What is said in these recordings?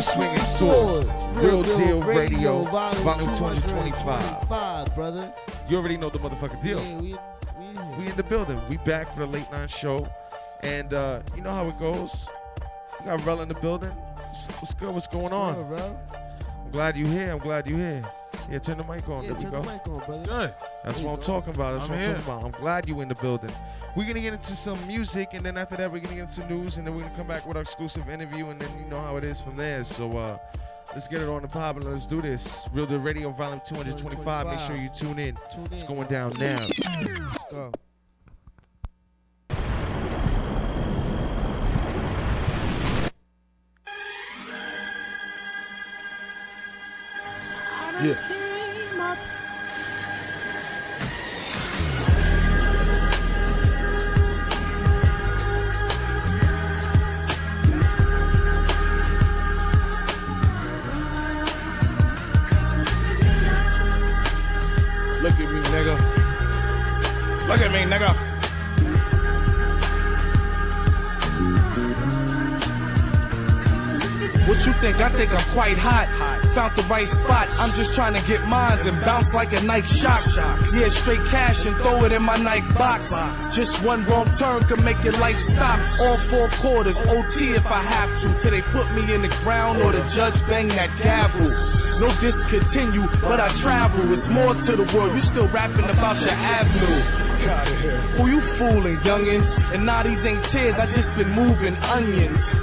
We swinging swords. Real Deal Radio, volume 225. brother. You already know the motherfucking deal. Yeah, we, we, We in the building. We back for the late night show. And uh, you know how it goes. We got Rel in the building. What's, what's good? What's going on? I'm glad you're here. I'm glad you're here. Yeah, turn the mic on. Yeah, there we go. the mic on, brother. Good. That's what you I'm go. talking about. That's I'm what I'm here. talking about. I'm glad you in the building. We're gonna get into some music, and then after that, we're gonna get into news, and then we're gonna come back with our exclusive interview, and then you know how it is from there. So uh, let's get it on the pop and let's do this. Real Deal Radio, volume 225. Make sure you tune in. Tune It's in, going bro. down now. Let's go. Yeah. Look at me, nigga. What you think? I think I'm quite hot. Found the right spot. I'm just trying to get mines and bounce like a Nike shock. Yeah, straight cash and throw it in my Nike box. Just one wrong turn can make your life stop. All four quarters, OT if I have to. Till they put me in the ground or the judge bang that gavel. No discontinue, but I travel. It's more to the world. You still rapping about your avenue. Who you fooling, youngins? And now these ain't tears, I just been moving onions.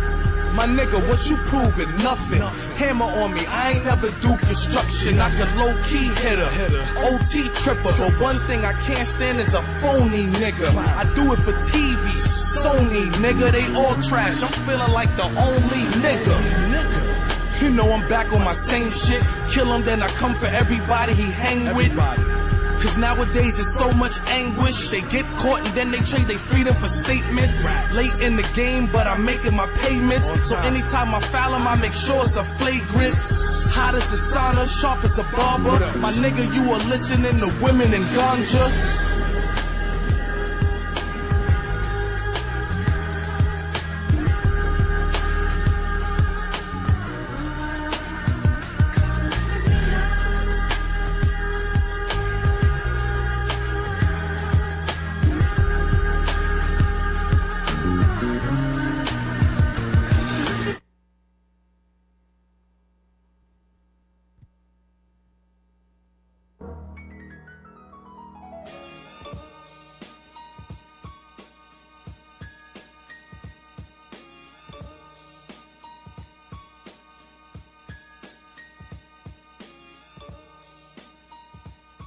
My nigga, what you proving? Nothing. Hammer on me, I ain't never do construction. I can low key hit her. OT tripper, but one thing I can't stand is a phony nigga. I do it for TV. Sony, nigga, they all trash. I'm feeling like the only nigga. You know I'm back on my same shit. Kill him, then I come for everybody he hang with. Cause nowadays it's so much anguish. They get caught and then they trade their freedom for statements. Late in the game, but I'm making my payments. So anytime I foul them, I make sure it's a flagrant. Hot as a sauna, sharp as a barber. My nigga, you are listening to women and ganja.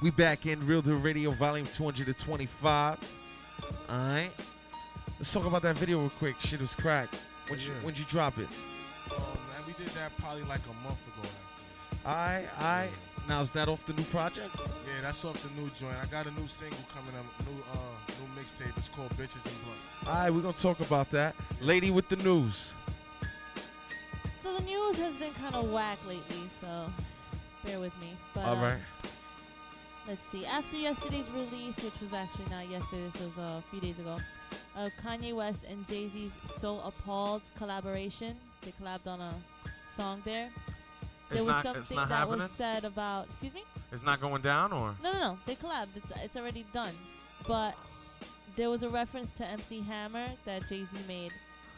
We back in Real Deal Radio, volume 225. All right. Let's talk about that video real quick. Shit was cracked. When'd you, when'd you drop it? Um, man, we did that probably like a month ago. Actually. All right, all right. Now, is that off the new project? Yeah, that's off the new joint. I got a new single coming up, new uh, new mixtape. It's called Bitches and Blood. All right, we're going to talk about that. Lady with the news. So the news has been kind of whack lately, so bear with me. But All um, right. Let's see. After yesterday's release, which was actually not yesterday, this was uh, a few days ago, of Kanye West and Jay Z's "So Appalled" collaboration, they collabed on a song there. There It's was not- something that happening? was said about. Excuse me. It's not going down, or? No, no, no. They collabed. It's it's already done. but there was a reference to MC Hammer that Jay Z made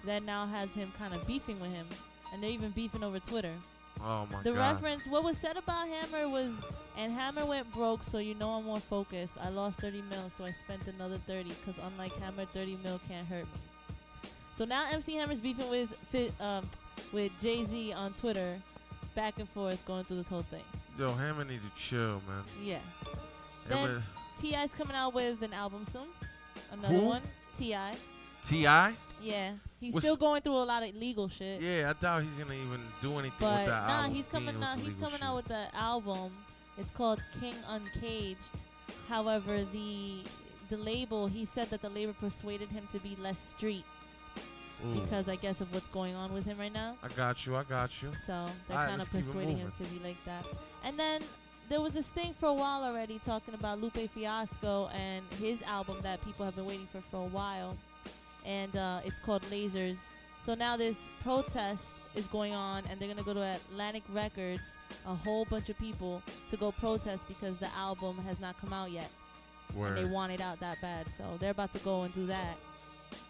that now has him kind of beefing with him, and they're even beefing over Twitter. Oh my The god. The reference, what was said about Hammer was, and Hammer went broke, so you know I'm more focused. I lost 30 mil, so I spent another 30, because unlike Hammer, 30 mil can't hurt me. So now MC Hammer's beefing with Fi- um, with Jay Z on Twitter, back and forth, going through this whole thing. Yo, Hammer need to chill, man. Yeah. Then- T.I.'s coming out with an album soon. Another Who? one. T.I. Ti. Yeah. He's What's- still going through a lot of legal shit. Yeah, I doubt he's gonna even do anything But with that nah, album. he's coming. Nah, he's coming shit. out with the album. It's called King Uncaged. However, the the label he said that the label persuaded him to be less street Ooh, because I guess of what's going on with him right now. I got you. I got you. So they're Alright, kind of let's keep it persuading him to be like that. And then there was this thing for a while already talking about Lupe Fiasco and his album that people have been waiting for for a while, and uh, it's called Lasers. So now this protest is going on, and they're gonna go to Atlantic Records, a whole bunch of people, to go protest because the album has not come out yet, and they want it out that bad. So they're about to go and do that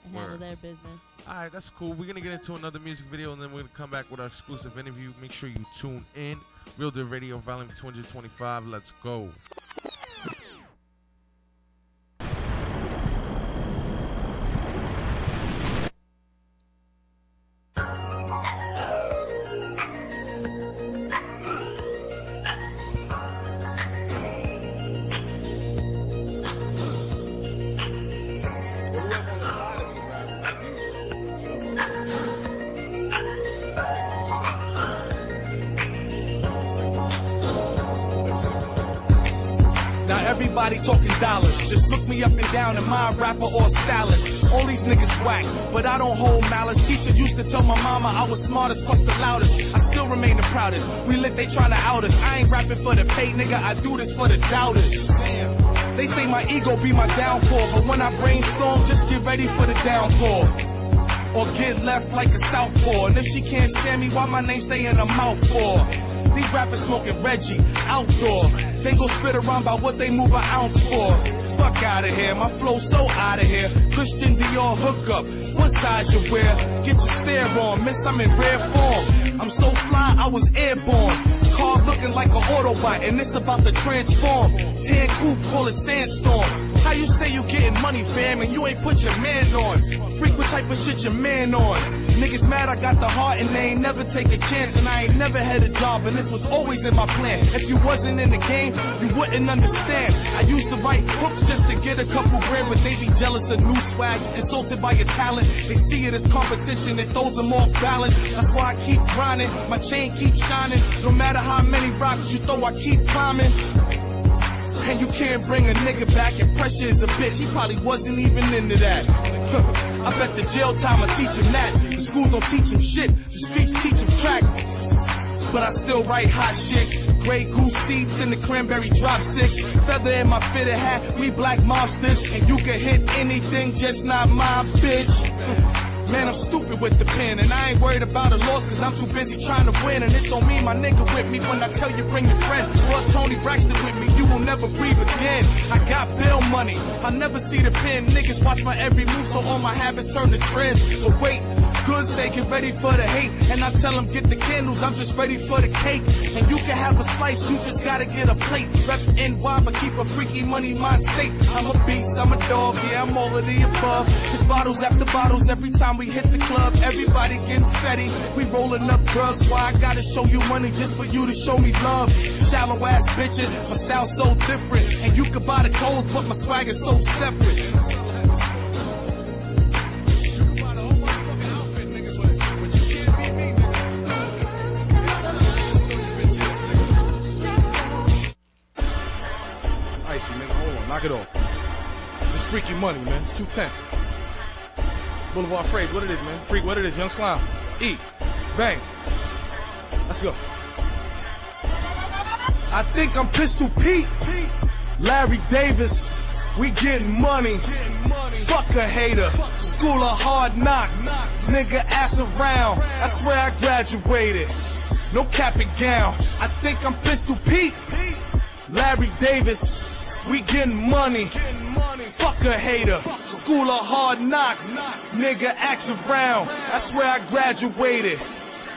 and handle their business. All right, that's cool. We're gonna get into another music video, and then we're gonna come back with our exclusive interview. Make sure you tune in. Real Deal Radio, Volume 225. Let's go. Everybody talking dollars. Just look me up and down, am I a rapper or a stylist? All these niggas whack, but I don't hold malice. Teacher used to tell my mama I was smartest plus the loudest. I still remain the proudest. We lit, they tryna out us. I ain't rapping for the pay, nigga. I do this for the doubters. They say my ego be my downfall, but when I brainstorm, just get ready for the downpour or get left like a southpaw. And if she can't stand me, why my name stay in her mouth for? These rappers smoking Reggie outdoor. They go spit around about what they move an ounce for. Fuck out of here, my flow so out of here. Christian Dior hookup, what size you wear? Get your stare on, miss I'm in rare form. I'm so fly, I was airborne. Car looking like an Autobot, and it's about to transform. Tan coupe, call it sandstorm. How you say you getting money, fam, and you ain't put your man on? Freak what type of shit your man on? Niggas mad I got the heart and they ain't never take a chance, and I ain't never had a job, and this was always in my plan. If you wasn't in the game, you wouldn't understand. I used to write books just to get a couple grand, but they be jealous of new swag, insulted by your talent. They see it as competition, it throws them off balance. That's why I keep grinding, my chain keeps shining. No matter how many rocks you throw, I keep climbing. And you can't bring a nigga back, and pressure is a bitch. He probably wasn't even into that. I bet the jail time will teach him that. The schools don't teach him shit, the streets teach him crack. But I still write hot shit. Grey goose seeds in the cranberry drop six. Feather in my fitted hat, we black mobsters. And you can hit anything, just not my bitch. Man, I'm stupid with the pen, and I ain't worried about a loss, cause I'm too busy trying to win. And it don't mean my nigga with me when I tell you bring your friend. Well, Toni Braxton with me, you will never breathe again. I got bill money, I'll never see the pen. Niggas watch my every move, so all my habits turn to trends. But wait, good say get ready for the hate. And I tell them get the candles, I'm just ready for the cake. And you can have a slice, you just gotta get a plate. Rep NY, but keep a freaky money mind state. I'm a beast, I'm a dog, yeah, I'm all of the above. There's bottles after bottles every time we hit the club. Everybody getting fetty, we rolling up drugs. Why I gotta show you money just for you to show me love? Shallow ass bitches, my style so different. And you can buy the clothes, but my swag is so separate. Knock it off. It's freaky money, man. It's 210. Boulevard phrase, what it is, man? Freak, what it is, young slime. E. Bang. Let's go. I think I'm Pistol Pete. Larry Davis. We getting money. Fuck a hater. School of hard knocks. Nigga ass around. That's where I graduated. No cap and gown. I think I'm Pistol Pete. Larry Davis. We getting money. Fuck a hater. School of hard knocks. Nigga, axe around. That's where I graduated.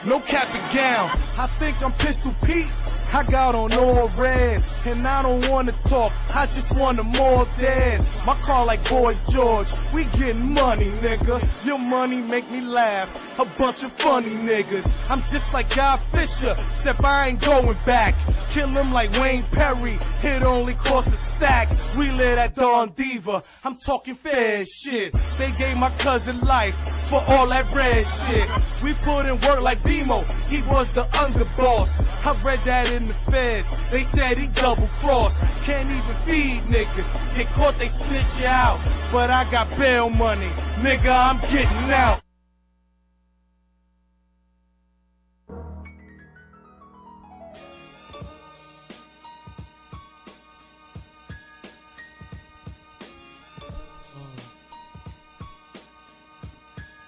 No cap and gown. I think I'm Pistol Pete. I got on all red, and I don't wanna talk. I just wanna all dead. My car like Boy George. We getting money, nigga. Your money make me laugh. A bunch of funny niggas. I'm just like Guy Fisher, except I ain't going back. Kill him like Wayne Perry. It only costs a stack. We live at Dawn Diva. I'm talking fair shit. They gave my cousin life for all that red shit. We put in work like BMO. He was the underboss. I read that in the feds. They said he double crossed. Can't even feed niggas. Get caught, they snitch you out. But I got bail money. Nigga, I'm getting out.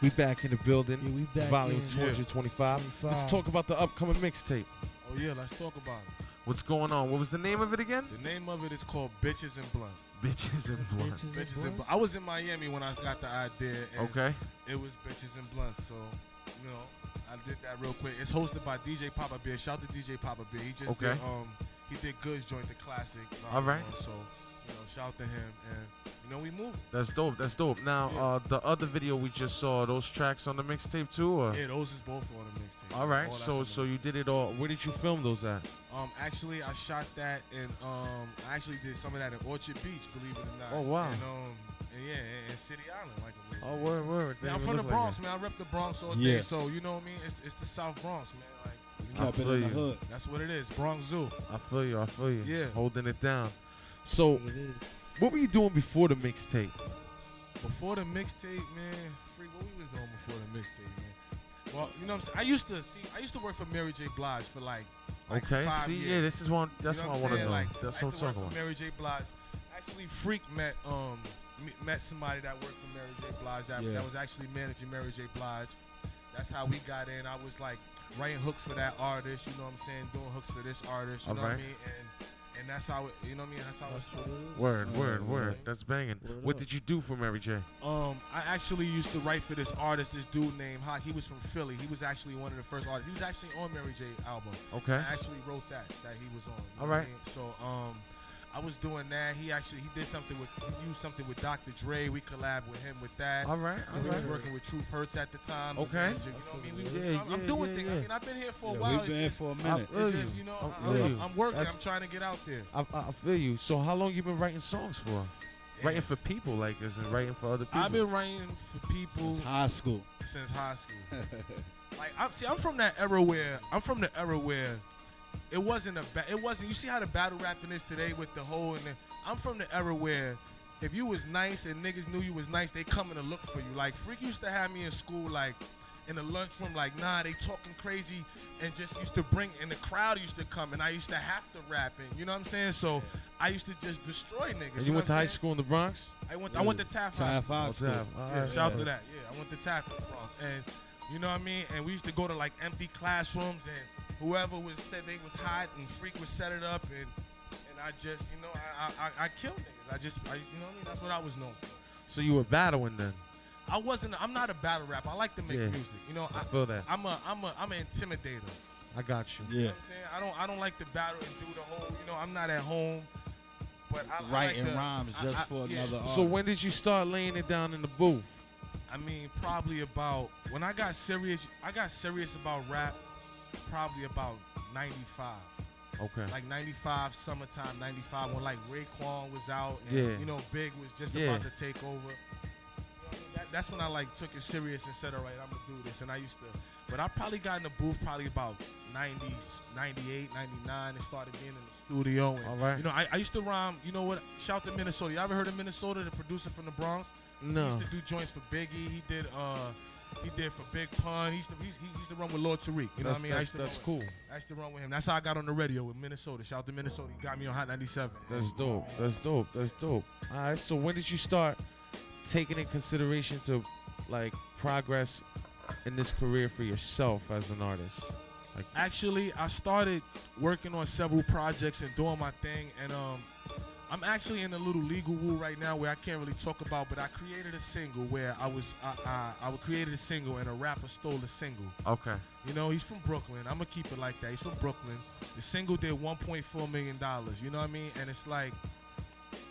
We back in the building. Yeah, we back Volume in. 225. Let's talk about the upcoming mixtape. Oh yeah, let's talk about it. What's going on? What was the name of it again? The name of it is called Bitches and Blunt. Bitches and Blunt. Bitches and Bitches and Blunt? Blunt. I was in Miami when I got the idea. And Okay. It was Bitches and Blunt. So, you know, I did that real quick. It's hosted by DJ Papa Bear. Shout to DJ Papa Bear. He just Okay. did um he did Goods joint the classic. All right. Volume one. So, you know, shout to him and you know we move. That's dope. That's dope. Now, Yeah. uh, the other video we just saw, those tracks on the mixtape too, or? Yeah, those is both on the mixtape. All right. that's So, so you did it all. Where did you film those at? Um, actually, I shot that and um, I actually did some of that in Orchard Beach, believe it or not. Oh, wow. And um, and yeah, in, in City Island, like Oh, bit. word, word. Yeah, I'm from the look like Bronx, man. I rep the Bronx all Yeah. day, so you know what I mean. It's it's the South Bronx, man. Like you I know, Kept it feel in the you. hood. that's what it is, Bronx Zoo. I feel you. I feel you. Yeah. Holding it down. So, what were you doing before the mixtape? Before the mixtape, man, free. What we was doing before the mixtape, man. Well, you know what I'm saying. I used to see. I used to work for Mary J. Blige for like. like Okay. Five See, years. yeah, this is one. That's You know what I I'm want to know. Like, that's I what I'm talking about. Mary J. Blige. Actually, Freak met um met somebody that worked for Mary J. Blige that, Yeah. that was actually managing Mary J. Blige. That's how we got in. I was like writing hooks for that artist. You know what I'm saying? Doing hooks for this artist. You know what I mean? And and that's how it. You know what I mean? That's how it's. Word, Yeah, word, yeah. word. That's banging. Word What up. did you do for Mary J? Um, I actually used to write for this artist, this dude named Hot. He was from Philly. He was actually one of the first artists. He was actually on Mary J. album. Okay. I actually wrote that that he was on. you All know what I mean? So um, I was doing that. He actually he did something with he used something with Dr. Dre. We collabed with him with that. All right. And All we was working with Truth Hurts at the time. Okay. manager, You know what I mean? We was, Yeah, I'm, I'm doing yeah, things. yeah. I mean, I've been here for a while. we've been here for a minute. feel just, you. it's just, you know, I I'm, feel I'm, you. I'm working. That's- I'm trying to get out there. I, I I feel you. So, how long you been writing songs for? Writing for people like this and writing for other people. I've been writing for people Since high school. since high school. like I'm see, I'm from that era where I'm from the era where it wasn't a ba- it wasn't. You see how the battle rapping is today with the whole and the, I'm from the era where if you was nice and niggas knew you was nice, they coming to look for you. Like Freak used to have me in school like in the lunchroom, like nah, they talking crazy, and just used to bring and the crowd used to come, and I used to have to rap and you know what I'm saying. So I used to just destroy niggas. And you you know went to what high saying? school in the Bronx? I went. I went to Taft High Taft High School. Taft. All Yeah, right, shout yeah. to that. Yeah, I went to Taft Cross, and you know what I mean. And we used to go to like empty classrooms, and whoever was said they was hot, and Freak was set it up, and and I just, you know, I I, I, I killed niggas. I just, I, you know what I mean. That's what I was known for. So you were battling then? I wasn't. I'm not a battle rapper. I like to make Yeah. music. You know, I I, feel that. I'm a I'm a I'm an intimidator. I got you. You know Yeah. what I'm saying? I don't I don't like to battle and do the whole. You know, I'm not at home. But I, I Writing like to, rhymes I- just I- for yeah. another artist. So when did you start laying it down in the booth? I mean, probably about when I got serious. I got serious about rap. Probably about '95, Okay. like '95 summertime '95 when like Raekwon was out and Yeah. you know Big was just Yeah. about to take over. You know what I mean? That, that's when I like took it serious and said, "All right, I'm gonna do this." And I used to, but I probably got in the booth probably about '90s, '98, '99, and started being in the studio. And, All right. You know, I, I used to rhyme. You know what? Shout to Minnesota. You ever heard of Minnesota? The producer from the Bronx. No. He used to do joints for Biggie. He did uh he did for Big Pun. He used to he, he used to run with Lord Tariq. You know that's what I mean? I that's, that's cool. Used to run with him. That's how I got on the radio with Minnesota. Shout out to Minnesota. He got me on Hot 97. That's dope. That's dope. That's dope. All right. So when did you start taking in consideration to like progress in this career for yourself as an artist? Like Actually, I started working on several projects and doing my thing, and um, I'm actually in a little legal woo right now where I can't really talk about, but I created a single where I was I I, I created a single and a rapper stole a single. Okay. You know, he's from Brooklyn. I'm gonna keep it like that. He's from Brooklyn. The single did 1.4 million dollars. You know what I mean? And it's like,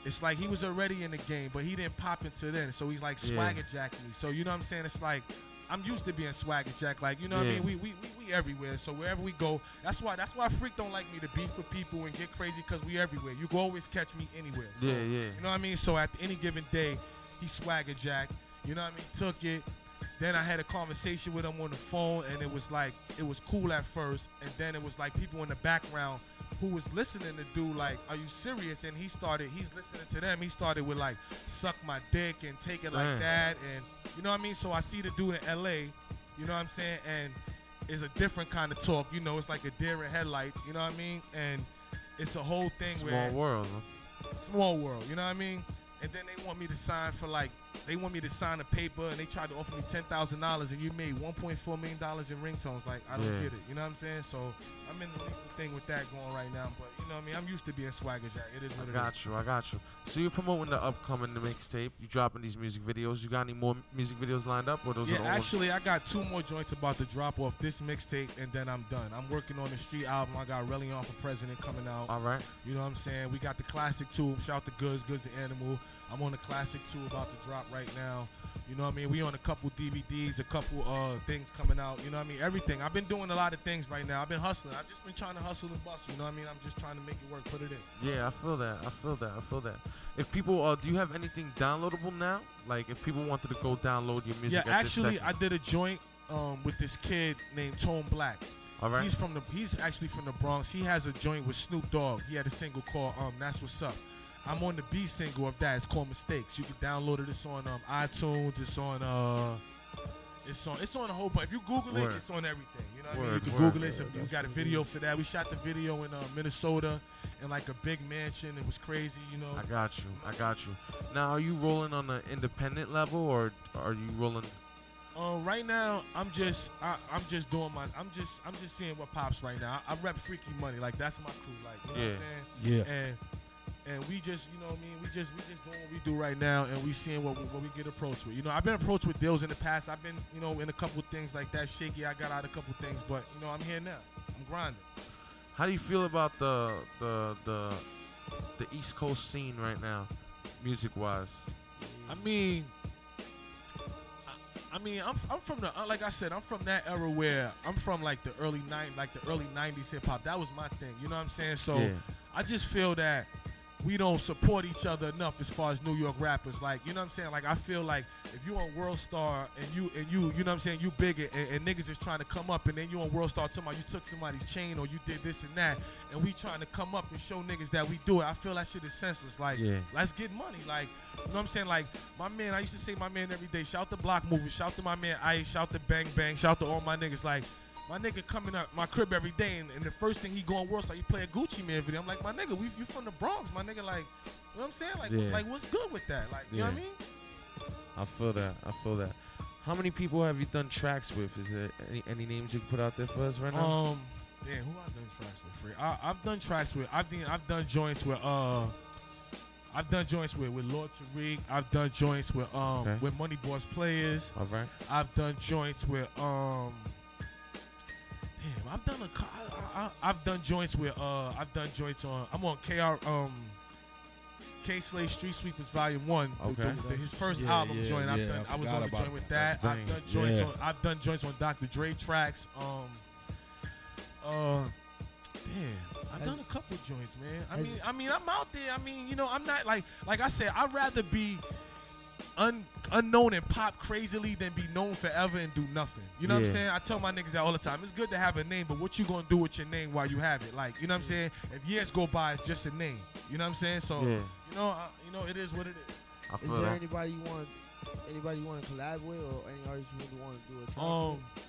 it's like he was already in the game, but he didn't pop into then. So he's like Yeah. swagger jacking me. So you know what I'm saying? It's like. I'm used to being swagger jack, like you know what I mean. We, we we we everywhere, so wherever we go, that's why that's why Freak don't like me to beef with people and get crazy, cause we everywhere. You can always catch me anywhere. Yeah, yeah. you know what I mean? So at any given day, he swagger jack. You know what I mean? Took it. Then I had a conversation with him on the phone, and it was like it was cool at first, and then it was like people in the background who was listening to do like, "Are you serious?" And he started. He's listening to them. He started with like, "Suck my dick" and take it like Man. that, and you know what I mean. So I see the dude in L.A. You know what I'm saying? And it's a different kind of talk. You know, it's like a deer in headlights. You know what I mean? And it's a whole thing Small where world. Huh? small world, you know what I mean? And then they want me to sign for like they want me to sign a paper and they tried to offer me ten thousand dollars and you made one point four million dollars in ringtones. Like I don't Yeah. get it. You know what I'm saying? So I'm in the legal thing with that going right now. But you know what I mean? I'm used to being swagger jack. It is I what it is. got you. I got you. So you're promoting the upcoming mixtape. You dropping these music videos. You got any more music videos lined up, or those Yeah, are the only actually, I got two more joints about to drop off this mixtape, and then I'm done. I'm working on the street album. I got Relly on for President coming out. All right. You know what I'm saying? We got the classic too. Shout the goods, goods the animal. I'm on a classic too, about to drop right now. You know what I mean? We on a couple DVDs, a couple uh things coming out. You know what I mean? Everything. I've been doing a lot of things right now. I've been hustling. I've just been trying to hustle and bustle. You know what I mean? I'm just trying to make it work. Put it in. Yeah, I feel that. I feel that. I feel that. If people, uh, do you have anything downloadable now? Like, if people wanted to go download your music, yeah, actually, I did a joint um with this kid named Tone Black. All right. He's from the. He's actually from the Bronx. He has a joint with Snoop Dogg. He had a single called um That's What's Up. I'm on the B single of that. It's called Mistakes. You can download it. It's on um iTunes. It's on uh. It's on. It's on a whole bunch. If you Google Word. it, it's on everything. You know what I mean? You can word. Google it. So we got a video for that. We shot the video in uh, Minnesota, in like a big mansion. It was crazy. You know. I got you. I got you. Now, are you rolling on the independent level, or are you rolling? Uh, right now, I'm just, I, I'm just doing my, I'm just, I'm just seeing what pops right now. I, I rep Freaky Money, like that's my crew, like you know what I'm saying. Yeah. And and we just, you know what I mean, we just we just doing what we do right now and we seeing what we, what we get approached with. You know, I've been approached with deals in the past. I've been, you know, in a couple things like that. Shaky, I got out a couple things, but you know, I'm here now. I'm grinding. How do you feel about the the the the East Coast scene right now, music wise? I mean, I, mean, I'm I'm from the uh, like I said, I'm from that era where I'm from like the early nine, like the early '90s hip hop. That was my thing. You know what I'm saying? So. yeah. I just feel that we don't support each other enough as far as New York rappers. Like, you know what I'm saying? Like, I feel like if you on World Star and you and you, you know what I'm saying, you big and, and niggas is trying to come up, and then you on World Star talking about you took somebody's chain or you did this and that, and we trying to come up and show niggas that we do it. I feel that shit is senseless. Like, Yeah. let's get money. Like, you know what I'm saying? Like, my man, I used to say my man every day. Shout the Block Movie. Shout to my man Ice. Shout to Bang Bang. Shout to all my niggas. Like. My nigga coming up my crib every day, and, and the first thing he go on World Star, he play a Gucci Mane video. I'm like, my nigga, we you from the Bronx, my nigga. Like, you know what I'm saying? Like, Yeah. like what's good with that? Like, you know what I Yeah. mean? I feel that. I feel that. How many people have you done tracks with? Is there any, any names you can put out there for us right now? Um, damn, who I've done tracks with? Free. I, I've done tracks with. I've done. I've done joints with. Uh, I've done joints with with Lord Tariq. I've done joints with um Okay. with Money Boss Players. All right. I've done joints with um. Damn, I've done a. I, I, I've done joints with. Uh, I've done joints on. I'm on KR. Um. Kay Slay Street Sweepers Volume One. the- Okay. the- his first Yeah, album yeah, joint. I've yeah, done. I I, was on the joint with that. I've done joints on. I've done joints on Dr. Dre tracks. Um. Uh. Damn, I've done a couple joints, man. I mean, I mean, I'm out there. I mean, you know, I'm not like, like I said, I'd rather be un, unknown and pop crazily than be known forever and do nothing. You know what I'm saying? I tell my niggas that all the time. It's good to have a name, but what you gonna do with your name while you have it? Like, you know what I'm saying? If years go by, it's just a name. You know what I'm saying? So, Yeah. you know, I, you know, it is what it is. I Is there that. anybody you want, anybody you want to collab with, or any artist you really want to do a track Um, with?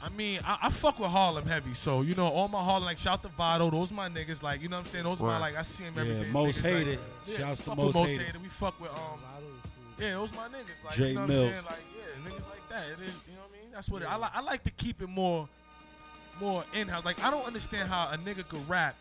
I mean, I, I fuck with Harlem heavy, so you know, all my Harlem like shout to Vado, those my niggas, like you know what I'm saying, those my Word. like I see him every Yeah, day. most niggas, hated. Like, yeah, Shouts to fuck most most hated. hated. We fuck with um, Lotto is cool. Yeah, those my niggas, like Jay you know what I'm saying, like yeah, niggas like that. It is, you know what I mean? That's what it, I like. I like to keep it more, more in house. Like I don't understand how a nigga could rap.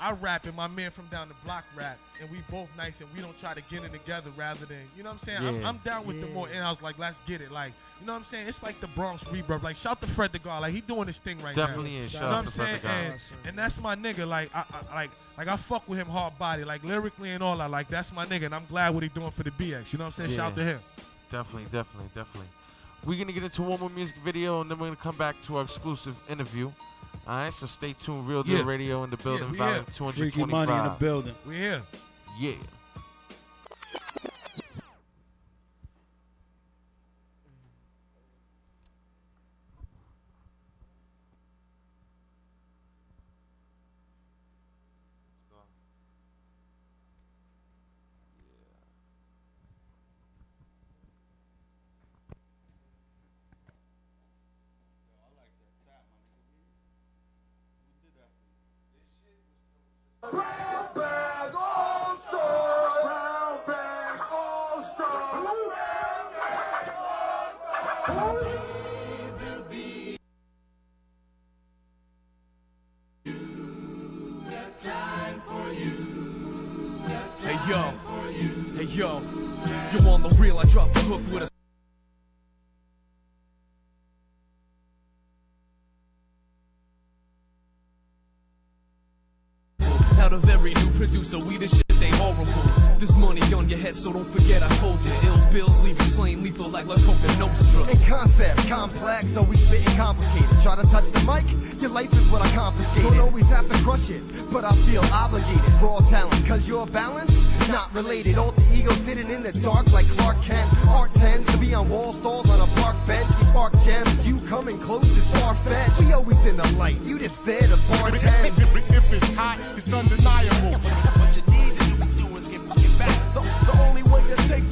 I rap and my man from down the block rap, and we both nice and we don't try to get it together rather than you know what I'm saying. I'm, I'm down with the Yeah. more in-house like let's get it like you know what I'm saying. It's like the Bronx rebirth. Like shout to Fred the God, like he doing his thing right now. Definitely is. Shout You know Shout what I'm to Fred saying? And, and that's my nigga. Like I, I like like I fuck with him hard body, like lyrically and all that. Like that's my nigga, and I'm glad what he doing for the BX. You know what I'm saying? Shout Yeah. to him. Definitely, definitely, definitely. We're gonna get into one more music video and then we're gonna come back to our exclusive interview. Alright, so stay tuned. Real Deal Yeah. Radio in the building, we volume here. Freaky money in the building. We here. Yeah. Out of every new producer, we the shit they horrible. There's money on your head, so don't forget I told you. Ill bills leave you slain lethal like La Coka Nostra. In concept, complex, always spitting complicated. Try to touch the mic, your life is what I confiscated. Don't always have to crush it, but I feel obligated. Raw talent, cause you're balanced, not related. Alter ego sitting in the dark like Clark Kent. Art tends to be on wall stalls on a park bench. We spark gems, you coming close is far fetched. We always in the light, you just there to bartend. If it's hot, it's undeniable.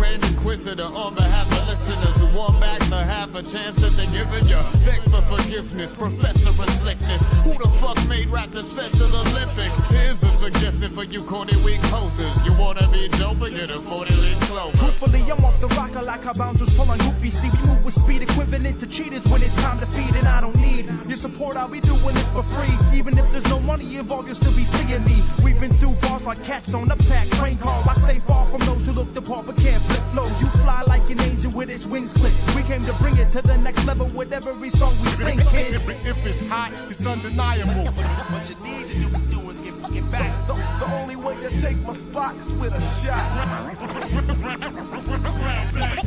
Grand Inquisitor on behalf of listeners who want back to have a chance that they're giving you. Beg for forgiveness, professor of slickness. Who the fuck made rap the Special Olympics? Here's a suggestion for you corny weak posers. You wanna be dope and get a 40 leaf clover. Truthfully, I'm off the rocker like how bouncers pull on groupies. See, we move with speed equivalent to cheaters when it's time to feed, and I don't need your support. I'll be doing this for free. Even if there's no money involved, you'll still be seeing me. We've been through bars like cats on a packed train car. I stay far from those who look the part but can't flip flows. You fly like an angel with its wings clipped. We came to bring it to the next level with every song we sing, kid. If, if it's hot, it's undeniable. What you need to do, do is get, get back. The, the only way to take my spot is with a shot.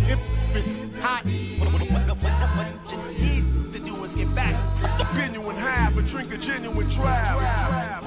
If it's hot, What you need to do is get back. genuine half, a drink a genuine trap.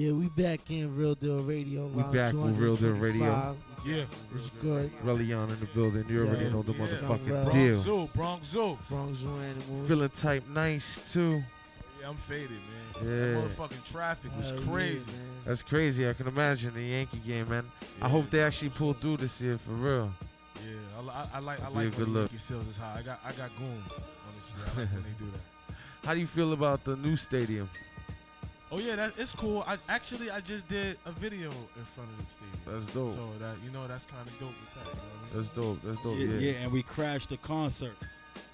Yeah, we back in Real Deal Radio. We back with Real Deal Radio. Yeah. It's good. Relion in the building. You already Yeah. know the Yeah. motherfucking Bronx deal. Zoo, Bronx Zoo. Bronx Zoo Animals. Feeling type nice too. Yeah, I'm faded, man. Yeah. That motherfucking traffic was Hell crazy. man. That's crazy. I can imagine the Yankee game, man. I hope they actually pull through this year for real. Yeah, I, I, I like I Be a like good when look. Yankee sales is high. I got I got goons. Honestly, I like when they do that. How do you feel about the new stadium? Oh yeah, that it's cool. I actually I just did a video in front of the stadium. That's dope. So that you know that's kind of dope with that. You know I mean? That's dope. That's dope. Yeah, Yeah. yeah, and we crashed the concert.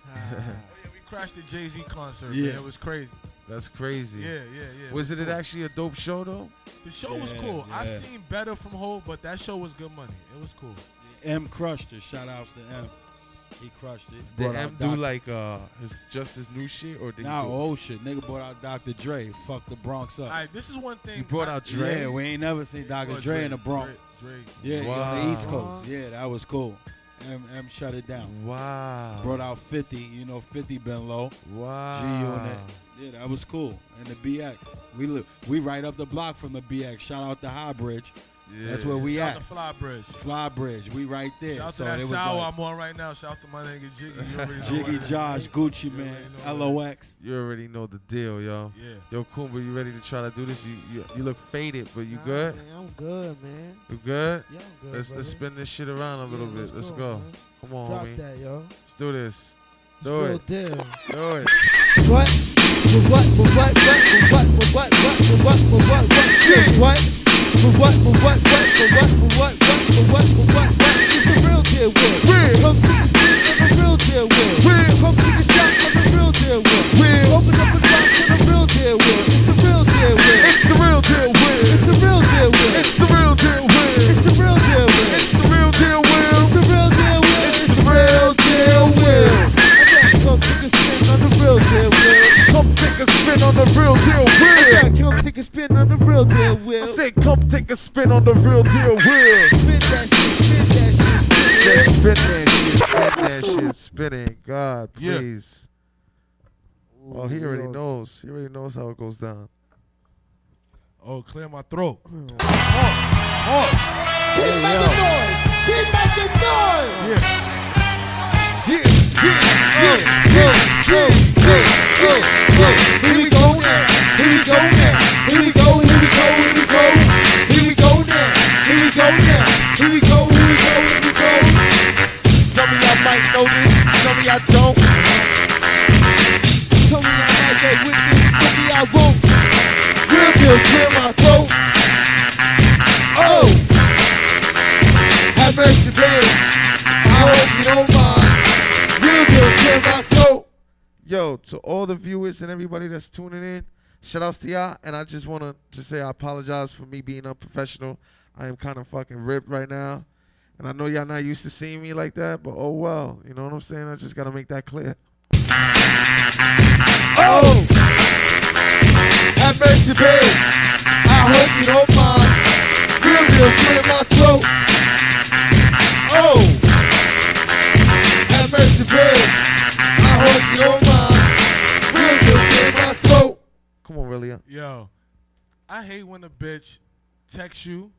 Ah. Oh, yeah, we crashed the Jay Z concert. Yeah. man. it was crazy. That's crazy. Yeah, yeah, yeah. Was it cool. actually a dope show though? The show was Yeah, cool. I've seen better from Hove, but that show was good money. It was cool. M crushed it. Shout outs to M. He crushed it. Did Brought M out do Doc- like uh his just his new shit or did Nah, he do old shit. Nigga brought out Dr. Dre. Fuck the Bronx up. All right, this is one thing. you brought I- out Dre? Yeah, we ain't never seen Dr. Well, Dre in the Bronx. Dre, Dre. Yeah, yeah, on the East Coast. Yeah, that was cool. M, M shut it down. Wow. Brought out 50. You know, 50 been low. Wow. G Unit. Yeah, that was cool. And the BX. We live. We right up the block from the BX. Shout out the High Bridge. That's where we Shout at. out to Fly Bridge. Fly Bridge. We right there. Shout out so to that it sour like I'm on right now. Shout out to my nigga Jiggy. You already know Jiggy what it is. Josh, Gucci You Man, already know what it is. LOX. You already know the deal, yo. Yeah. Yo, Kumba, you ready to try to do this? You you, you look faded, but you Nah, good? Man, I'm good, man. You good? Yeah, I'm good. Let's brother. let's spin this shit around a little Yeah, bit. let's Let's go, go. Come on, Drop homie. that, yo. Let's do this. It's Do real it. deal. Do it. What? What? What? What? What? What? What? What? What? What? What? What? Shit. What? What? What? For what, for what, what, for what, for what, what, for what, for what, what? It's the real deal world. Real. Come to the street for the real deal world. Real. Come to the shop for the real deal world. Real. Open up a box for the real deal world. It's the real deal world. It's the real deal world. It's the real deal world. It's the take on the real deal, Will. Spin that shit, spin that shit, spin Just it. spin that shit, spin that shit, spin it. God, Yeah. please. Oh, he already knows. He already knows how it goes down. Oh, clear my throat. Oh. Keep making noise. Keep making noise. Yeah. Here we go now. Here we go now. Here we go. Here we go. Here we go. Of don't. Y'all might get with of y'all won't. Real clear my throat. Oh, have mercy, babe. I hope you don't mind. Real clear my throat. Yo, to all the viewers and everybody that's tuning in, shout outs to y'all. And I just want to just say I apologize for me being unprofessional. I am kind of fucking ripped right now. And I know y'all not used to seeing me like that, but oh well. You know what I'm saying? I just got to make that clear. Oh! Have mercy, babe. I hope you don't mind. Real deal, clear my throat. Oh! Have mercy, babe. I hope you don't mind. Real deal, clear my throat. Come on, really. Yo, I hate when a bitch texts you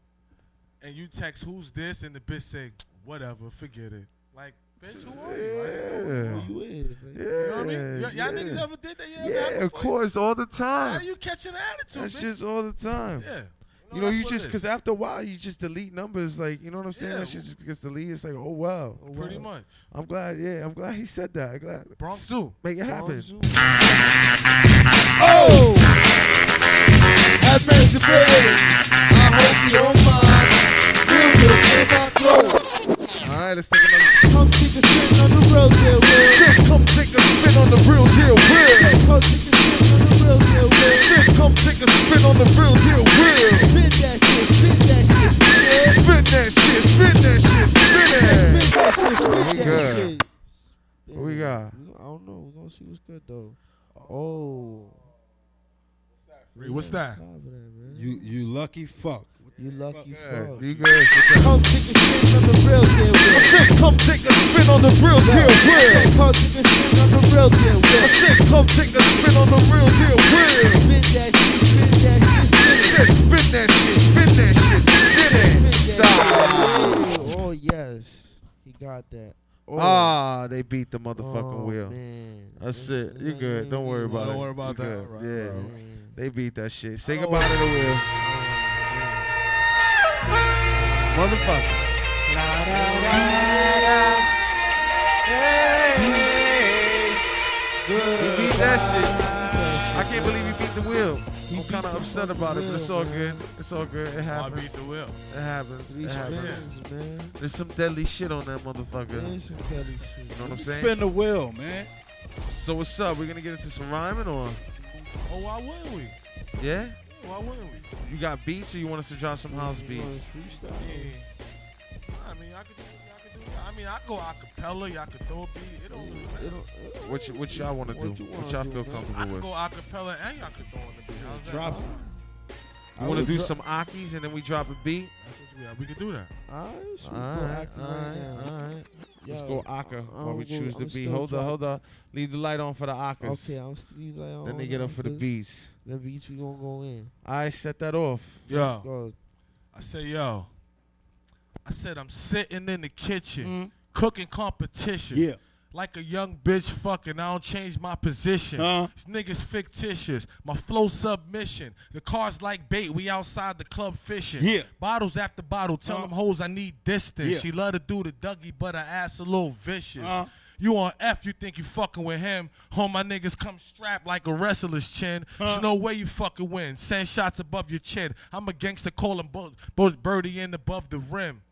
and you text who's this and the bitch say, whatever, forget it. Like, bitch, who are you? Like, Yeah. Who you is? Yeah. You know what I mean? Y- y'all yeah. niggas ever did that? You ever Yeah, of before? course, all the time. How time. you catching an attitude, That's bitch? just all the time. yeah. You know, that's you just because after a while you just delete numbers, like you know what I'm saying. Yeah. That shit just gets deleted. It's like, oh wow. Oh, Pretty wow. much. I'm glad. Yeah, I'm glad he said that. I'm glad. Bronx too. Make it happen. Bonjour. Oh! Have mercy, baby. I hope you don't mind. Feel good in my throat. All right, let's take another spin. Come take a spin on the real deal, Will. Shit, come take a spin on the real deal, Will. Come take a spin on the real deal, Will. Shit, come take a spin on the real deal, Will. Spin that shit, spin that shit, spin it. Spin that shit, spin that shit, spin Spin that shit, spin We that good. shit. What we got? I don't know. We're gonna see what's good though. Oh. What's that? Top of that, man. You you lucky fuck. You lucky Good. fuck. You good? Come take a spin on the real deal, I said, come take a spin on the real deal, I said, Come take a spin on the real deal, I said, come take a spin on the real deal, Will. Spin that shit, spin that shit, spin it. Said, spin that shit, spin that shit, spin it. Stop. Oh yes, he got that. Oh. Ah, they beat the motherfucking oh, wheel. Man. That's This- it. You good. Don't worry good. about it. Don't worry about You that. Right, Yeah. right, right. Man. They beat that shit. Say I goodbye to the wheel. Motherfucker. He beat that shit. I can't believe he beat the wheel. I'm kind of upset about it, but it's all good. It's all good. It happens. I happens. beat the wheel. It happens. It happens. man. There's some deadly shit on that motherfucker. There's some petty shit. You know what I'm saying? Spin the wheel, man. So what's up? We're gonna get into some rhyming or Oh, why wouldn't we? yeah? Why wouldn't we? You got beats or you want us to drop some house beats? freestyle? Yeah. I mean, I could do, I could do. I mean, I go acapella. Y'all could throw a beat. It don't really matter. It don't- What, you, what y'all want to do? you What y'all do, feel man? I comfortable could with? go acapella and y'all could throw on the beat. How's that? Drops. You I want to do some Akis and then we drop a beat? Yeah, we can do that. Alright, shoot, All go right, Aki all right right, now. all right. Let's go Aka while we choose the I'm beat. Hold on, drop- hold on. Leave the light on for the Akas. Okay, I'm still like on. Then they get up for the beats. The beats we gonna go in. I set that off. Yo, Go. I say, yo. I said I'm sitting in the kitchen, Mm. cooking competition. Yeah. Like a young bitch fucking, I don't change my position. Huh? This niggas fictitious. My flow submission. The car's like bait. We outside the club fishing. Yeah. Bottles after bottle. Tell Uh. them hoes I need distance. Yeah. She love to do the Dougie, but her ass a little vicious. Uh. You on F, you think you fucking with him. Home, my niggas come strapped like a wrestler's chin. There's no way you fucking win. Send shots above your chin. I'm a gangster calling bo- both birdie in above the rim.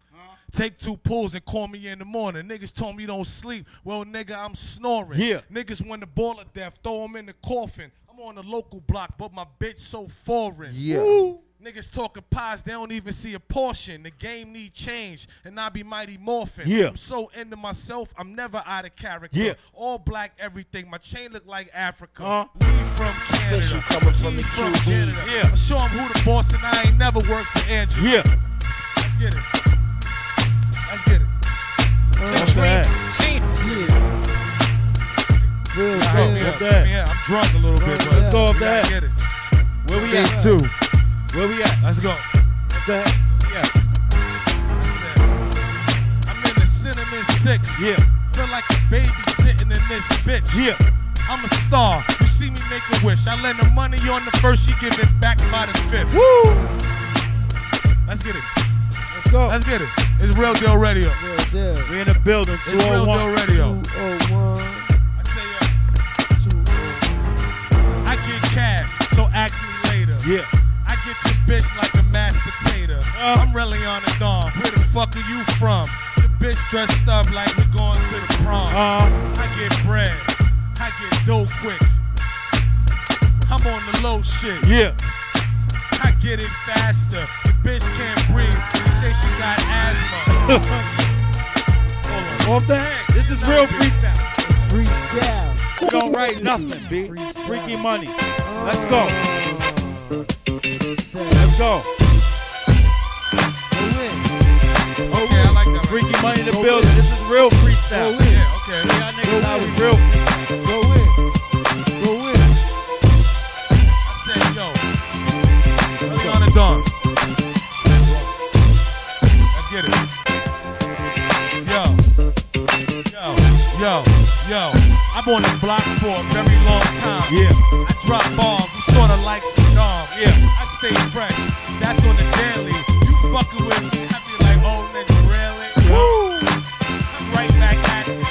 Take two pulls and call me in the morning. Niggas told me you don't sleep. Well, nigga, I'm snoring. Yeah. Niggas want the ball of death, throw him in the coffin. I'm on the local block, but my bitch so foreign. Yeah. Woo. Niggas talking pies, they don't even see a portion. The game need change, and I be mighty morphin. Yeah. I'm so into myself, I'm never out of character. Yeah. All black everything. My chain look like Africa. Uh. We from Canada. Official coming from We the from Canada. Yeah. I show 'em who the boss, and I ain't never worked for Andrew. Yeah. Let's get it. Let's get it. What's that? Real Nah, yeah, What's that? Yeah, I'm drunk a little bit, but Let's go off that. Get it. Where we at? too. Where we at? Let's go. What's that? Yeah. I'm in the cinnamon six. Yeah. Feel like a baby sitting in this bitch. Yeah. I'm a star. You see me make a wish. I lend her money on the first, she give it back by the fifth. Woo! Let's get it. Let's go. Let's get it. It's Real Deal Radio. Real deal. We in the building. It's Real Deal 201. Radio. 201. I say, uh, I get cash, so ask me later. Yeah. I get your bitch like a mashed potato. Uh. I'm really on the dawn. Where the fuck are you from? The bitch dressed up like we're going to the prom. Uh, I get bread. I get dough quick. I'm on the low shit. yeah. I get it faster. The bitch can't breathe. She say she got asthma. Off the head. This is real freestyle. Freestyle. We don't write nothing, B. Freaky money. Let's go. Let's go. go in. Okay, I like that. Freaky money in the building. This is real freestyle. Yeah, okay. Y'all niggas out with real freestyle. I'm on the block for a very long time. Yeah. I drop bombs, I'm sorta like Saddam. Yeah. I stay fresh, that's on the daily. You fucking with me, I be like, oh nigga, really? Woo! I'm right back at it.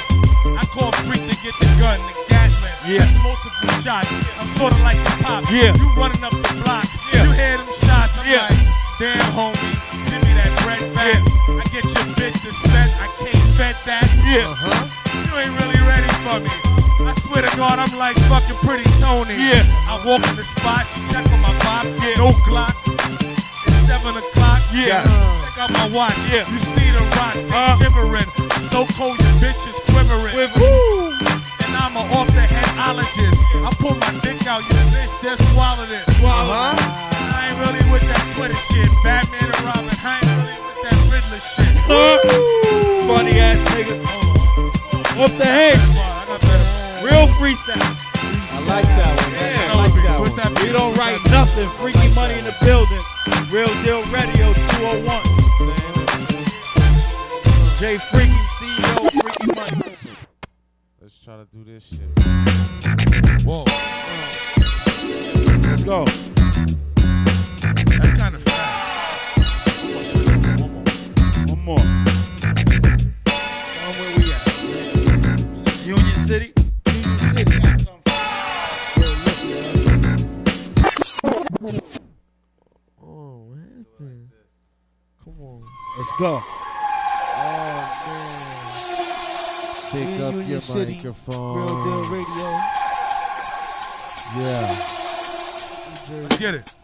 I call freak to get the gun, the gas man. Yeah. Multiple shots. I'm sorta like the pop. Yeah. You running up the block. Yeah. You hear them shots. I'm Yeah. like, damn homie, give me that bread back. I get your bitch to spend, I can't spend that. Yeah. Uh-huh. You ain't really ready for me. I swear to God, I'm like fucking pretty Tony. Yeah. I walk in the spot, check on my vibe, yeah. no Glock. It's seven o'clock. Yeah. Check out my watch. Yeah. You see the rocks, Uh. shivering. So cold, your bitch is quivering. Woo! And I'm a off the headologist. I pull my dick out, your bitch just swallowed it. Uh-huh. I ain't really with that Twitter shit. Batman and Robin, I ain't really with that Riddler shit. Huh? Funny ass nigga. Off the head. I got better. Real freestyle. I like that one. man. Yeah. I like that one. that We don't write nothing. Freaky money in the building. Real deal radio 201. Jay Freaky, CEO, Freaky Money. Let's try to do this shit. Whoa, Let's go. that's kind of fast. One more. Um, where we at? Union City. Oh, what happened? Come on. Let's go. Oh, man. Pick In up Union your City, microphone. Real Deal Radio. Yeah. Let's get it.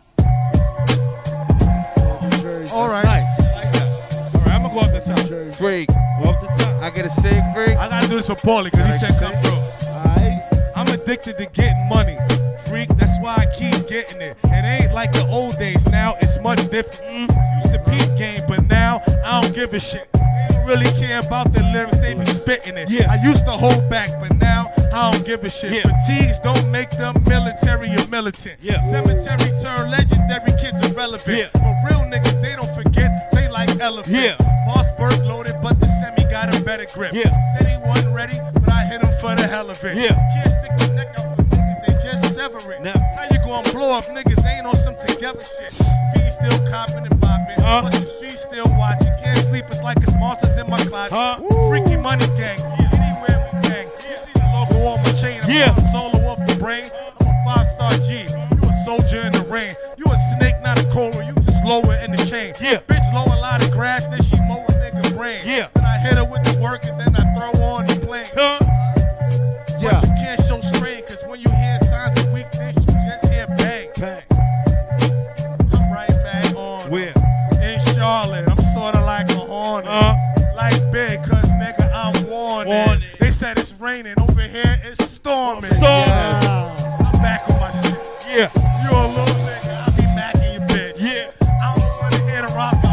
All right. Nice. Like. All right, I'm gonna go off the top. Jersey. Freak. Off the top. I gotta say, freak. I gotta do this for Paulie because he said come through. All right. I'm addicted to getting money. Freak, that's why I keep getting it. It ain't like the old days. Now it's much different. Mm, used to peep game, but now I don't give a shit. They don't really care about the lyrics. They be spitting it. Yeah. I used to hold back, but now I don't give a shit. Yeah. Fatigues don't make them military or militant. Yeah. Cemetery turn legendary kids irrelevant. Yeah. But real niggas, they don't forget. They like elephants. Yeah. Mossberg loaded, but the semi got a better grip. Yeah. Said he wasn't ready, but I hit him for the hell of it. Yeah. Can't stick your neck out for niggas, they just sever it. Now- How you gonna blow up niggas? Ain't on some together shit. Fiends still copping and bopping. Huh? But the streets still watching. Can't sleep, it's like it's monsters in my closet. Huh? Freaky money gang. Anywhere we gang. You see the logo on my chain. I'm Yeah. Wanna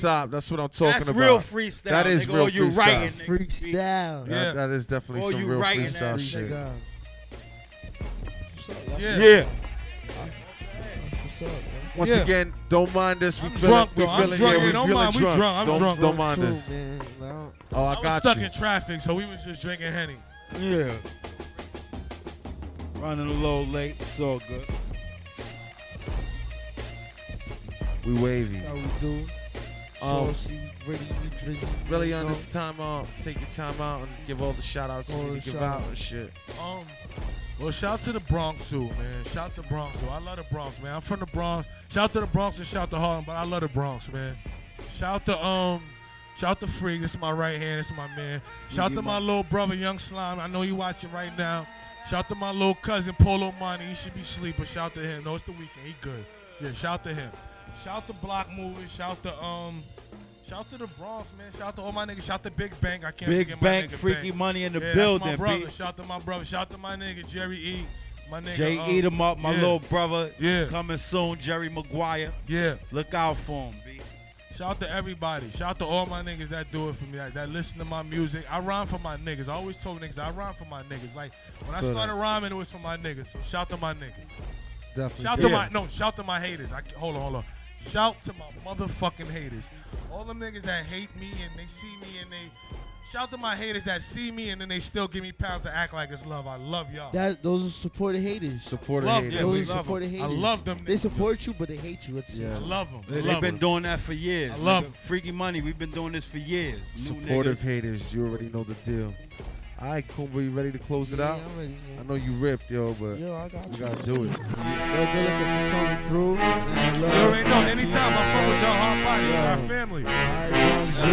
top. That's what I'm talking That's about. real freestyle. That is nigga. real All you freestyle. writing, nigga. Freestyle. Yeah. That, that is definitely Oh, some you real writing freestyle that shit. Freestyle. Yeah. Yeah. What's up, man? Once Yeah. again, don't mind us. We I'm feeling, drunk, we though. I'm feeling drunk. here. Yeah, we don't feeling mind. We drunk. drunk. I'm don't, drunk. Don't mind True, us. man. No. Oh, I, I was got stuck you. in traffic, so we was just drinking Henny. Yeah. Running a little late. It's all good. We wavy. How we do? Um, Saucy, ready, really on this time out, take your time out and give all the shout outs you need to give shout out and shit. Um, well, shout to the Bronx too, man. Shout to the Bronx too. I love the Bronx, man. I'm from the Bronx. Shout to the Bronx and shout to Harlem, but I love the Bronx, man. Shout to um, shout to Freak. This is my right hand. This is my man. Shout to my little brother, Young Slime. I know you watching right now. Shout to my little cousin Polo Money. He should be sleeping. but shout to him. No, it's the weekend. He good. Yeah, shout to him. Shout to Block Movies. Shout to um. Shout to the Bronx, man. Shout to all my niggas. Shout to Big Bank. I can't Big forget my Bank, nigga Freaky Bank. Money in the yeah, building, That's my brother. B. Shout to my brother. Shout to my nigga Jerry E. My nigga. Jay um, Eat 'em up, my yeah, little brother. Yeah. Coming soon, Jerry Maguire. Yeah. Look out for him, B. Shout to everybody. Shout to all my niggas that do it for me, that, that listen to my music. I rhyme for my niggas. I always told niggas I rhyme for my niggas. Like when I Good. started rhyming, it was for my niggas. So shout to my niggas. Definitely. Shout do. to my no. Shout to my haters. I, hold on, hold on. Shout to my motherfucking haters. All them niggas that hate me and they see me and they. Shout to my haters that see me and then they still give me pounds to act like it's love. I love y'all. That those are supported haters. Supported Love haters. them. Those are love haters. I love them. They support you, but they hate you. It's, Yes. I love them. They, have been doing that for years. I love nigga. 'em. Freaky Money. We've been doing this for years. New Supportive niggas. haters. You already know the deal. All right, Kumba, you ready to close it out? I'm ready. I know you ripped, yo, but Yo, I got we gotta do it. Yo, good looking for coming through. Man, You love. already know. Anytime I fuck with y'all hot body, it's Yeah. our family. Alright, Young Zoo.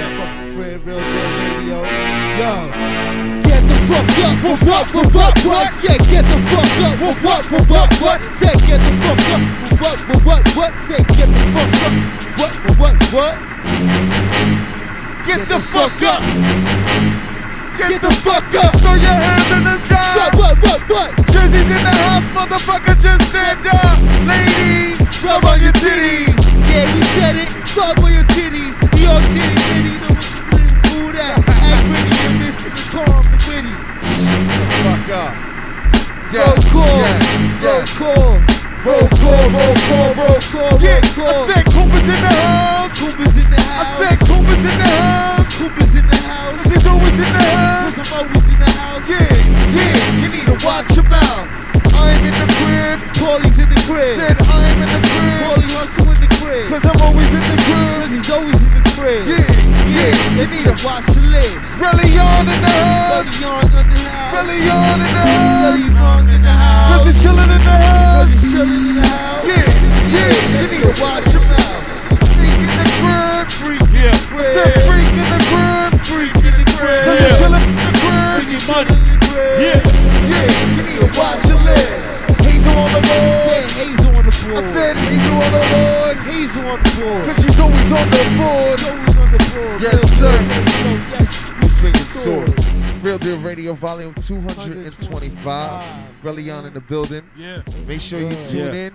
Yeah. Fucking Fred, real deal radio. Yo. Get the fuck up, what, what, what, what, what? Yeah, get the fuck up, what, what, what, what, what? Say, get the fuck up, what, what, what, what? Say, get the fuck up, what, what, what, what? Get the fuck up. Get the fuck up. Throw your hands in the sky. What, what, what, what? Jersey's in the house, motherfucker, just stand up. Ladies, rub on your titties. Yeah, we said it. Rub on your titties. New York City, city, know where the food at. Act pretty and the calm, the witty. Fuck up. Roll call, yeah, roll call, roll call, roll call, roll call, Yeah, roll call. I said Cooper's in the house. Cooper's in the I house. Cooper's in the house. There's always in the house. Cause I'm always in the house. Yeah, yeah, you need to watch your mouth. I'm in the crib, Paulie's in the crib. Said I'm in the crib, Paulie hustle in the crib. Cause I'm always in the crib, cause he's always in the crib. Yeah, yeah, You need to watch the lips. Really on in the house, really on in the house, really on in the house, really in the house. Cause he's chillin' in the house, cause he's chillin' in the house. Yeah, yeah, You need to watch your out. Yeah. I freak in the crib. Freak in the crib. Cause chilling in the crib. Freaky Chilling money. in the crib. Yeah. Yeah, You need to watch your lips. Hazel on the board. Said Hazel on the I said Hazel on the board. Hazel on the board. Cause she's always on the board. He's always on the board. Yes, Real sir. Yes, We swinging Sword. swords. Real Deal Radio, volume 225. Relion in the building. Yeah. Make sure you tune Yeah. in.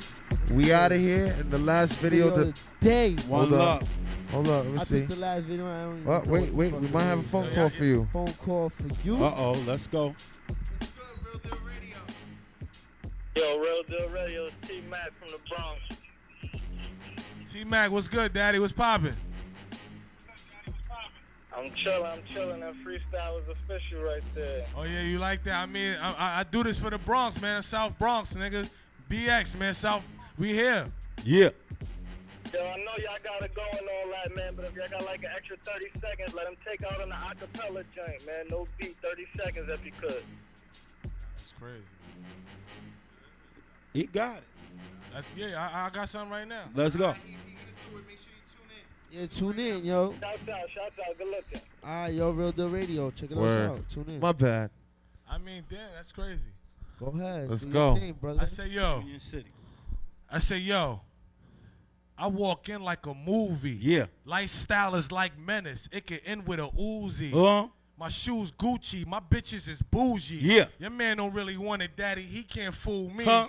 We out of here. In the last video, Video the, of the day. One Hold up. love. hold up, let me I see. think the last video. I don't even Oh, know wait, wait, we might have a is. phone call for you. Phone call for you. Uh oh, let's go. Yo, Real Deal Radio, T Mac from the Bronx. T Mac, what's good, Daddy? What's poppin'? I'm chilling, I'm chilling. That freestyle is official right there. Oh yeah, you like that? I mean, I, I, I do this for the Bronx, man. South Bronx, nigga. BX, man. South, we here. Yeah. Yo, I know y'all got it going all that, man, but if y'all got like an extra 30 seconds, let them take out on the acapella joint, man. No beat, 30 seconds if you could. That's crazy. He got it. That's yeah. I, I got something right now. Let's go. Yeah, tune in, yo. Shouts out, shouts out, good looking. All right, yo, Real Deal Radio. Check it Word. out. Tune in. My bad. I mean, damn, that's crazy. Go ahead. Let's go. Thing, brother. I say, yo, Union City. I say, yo. I walk in like a movie. Yeah. Lifestyle is like menace. It can end with a Uzi. Uh-huh. My shoes Gucci. My bitches is bougie. Yeah. Your man don't really want it, daddy. He can't fool me. Huh?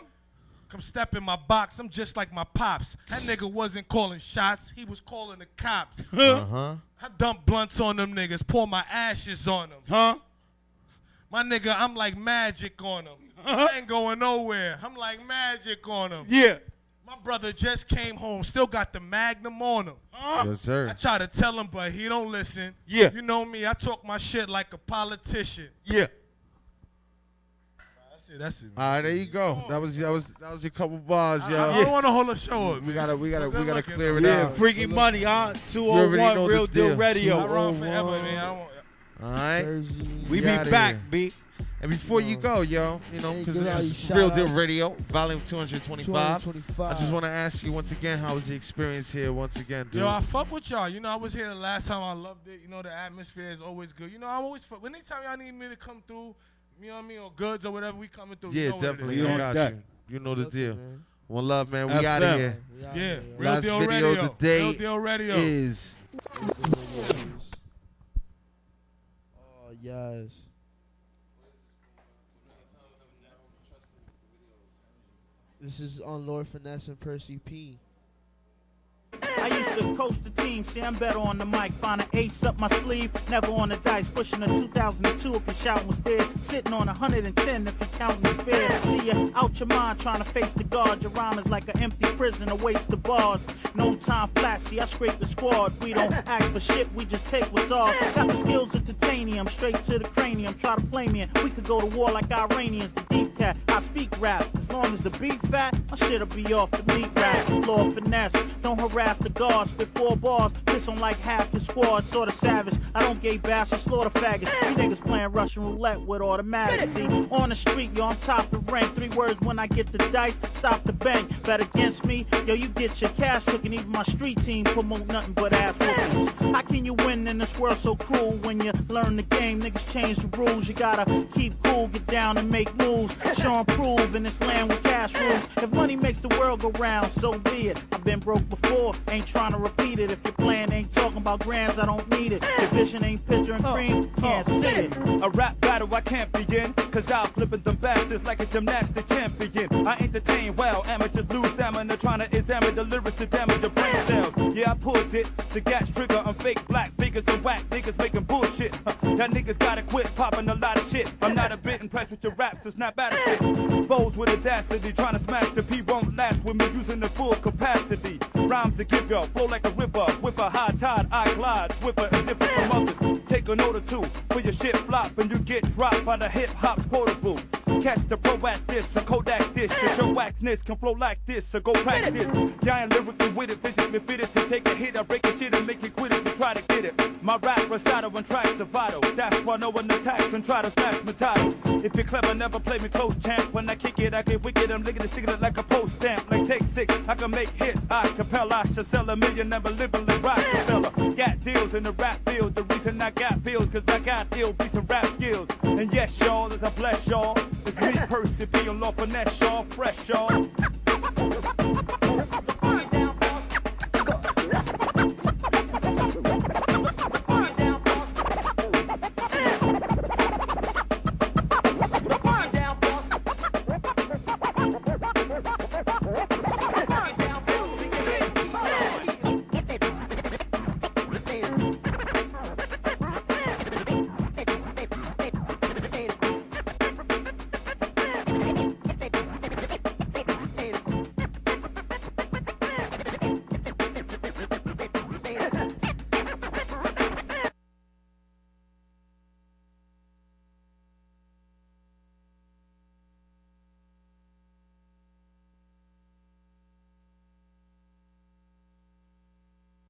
Come step in my box. I'm just like my pops. That nigga wasn't calling shots. He was calling the cops. Uh huh. I dump blunts on them niggas. Pour my ashes on them. huh? My nigga, I'm like magic on them. Uh I ain't going nowhere. I'm like magic on them. Yeah. My brother just came home. Still got the magnum on him. Huh? Yes, sir. I try to tell him, but he don't listen. Yeah. You know me. I talk my shit like a politician. Yeah. That's it. That's it. All right, there you go. That was that was that was your couple bars, I, yo. I don't want to hold a show up. We gotta we gotta we gotta clear it though. Yeah. out. Freaky money, huh? already know 201 Real Deal deal. I Radio. run forever, man. I don't, All right. Jersey. We We be back, here. B. And before you go, yo, you know, because this is Real Deal. Radio, volume 225. 225. I just want to ask you once again, how was the experience here once again, dude? Yo, I fuck with y'all. You know, I was here the last time. I loved it. You know, the atmosphere is always good. You know, I'm always fuck. Anytime y'all need me to come through, you know what I mean, or goods or whatever, we coming through. yeah, you know what definitely. You I on got deck. you. You know the deal. man. One love, man. We out FM. of here. Yeah. Real Last Deal video Radio. of the day Real Deal Radio. is Yes. This is on Lord Finesse and Percy P. I used to coach the team, see I'm better on the mic. Find an ace up my sleeve, never on the dice. Pushing a 2002 if you're shouting was there. Sitting on 110 if you're counting spare. See you out your mind trying to face the guard. Your rhyme is like an empty prison, a waste of bars. No time flat, see I scrape the squad. We don't ask for shit, we just take what's ours. Got the skills of titanium, straight to the cranium. Try to play me, and we could go to war like Iranians. The deep cat, I speak rap. As long as the beat fat, my shit'll be off the meat rack. Lord finesse, don't harass the guards. Spit four bars, piss on like half the squad. Sorta savage. I don't gay bash or slaughter faggots. You niggas playing Russian roulette with automatics. See, on the street, yo, I'm top the rank. Three words when I get the dice, stop the bank. Bet against me, yo, you get your cash took, and even my street team promote nothing but ass whoopings. How can you win in this world so cruel? When you learn the game, niggas change the rules. You gotta keep cool, get down and make moves. Show and prove in this land with cash rules. If money makes the world go round, so be it. I've been broke before, ain't trying to repeat it. If your plan ain't talking about grands, I don't need it. Your vision ain't picture and cream, can't see it. A rap battle I can't begin, cause I'll flip them bastards like a gymnastic champion. I entertain well, amateurs lose stamina, trying to examine the lyrics to damage your brain cells. Yeah, I pulled it, the gas trigger on fake black figures and whack niggas making bullshit. Huh, That niggas gotta quit popping a lot of shit. I'm not a bit impressed with your raps, it's not bad. Foes with audacity, trying to smash the P won't last with me using the full capacity. Rhymes to give y'all, flow like a river, with a high tide, I glide, swiffer and different from others. Take a note or two, for your shit flop and you get dropped by the hip hop's quotable. Catch the pro at this, a Kodak this. Your show waxness can flow like this, so go practice. Yeah, I am lyrically with it, physically fitted to take a hit. I break a shit and make you quit it, but try to get it. My rap recital and tracks are vital. That's why no one attacks and try to smash my title. If you're clever, never play me close, champ. When I kick it, I get wicked. I'm licking it, sticking it like a post stamp. Like take six, I can make hits. I capella, I should sell a million, never living like Rockefeller. Got deals in the rap field. The reason I got bills, cause I got ill beats and rap skills. And yes, y'all, as I bless y'all. It's me, Percy, being Lord Finesse, y'all. Fresh, y'all.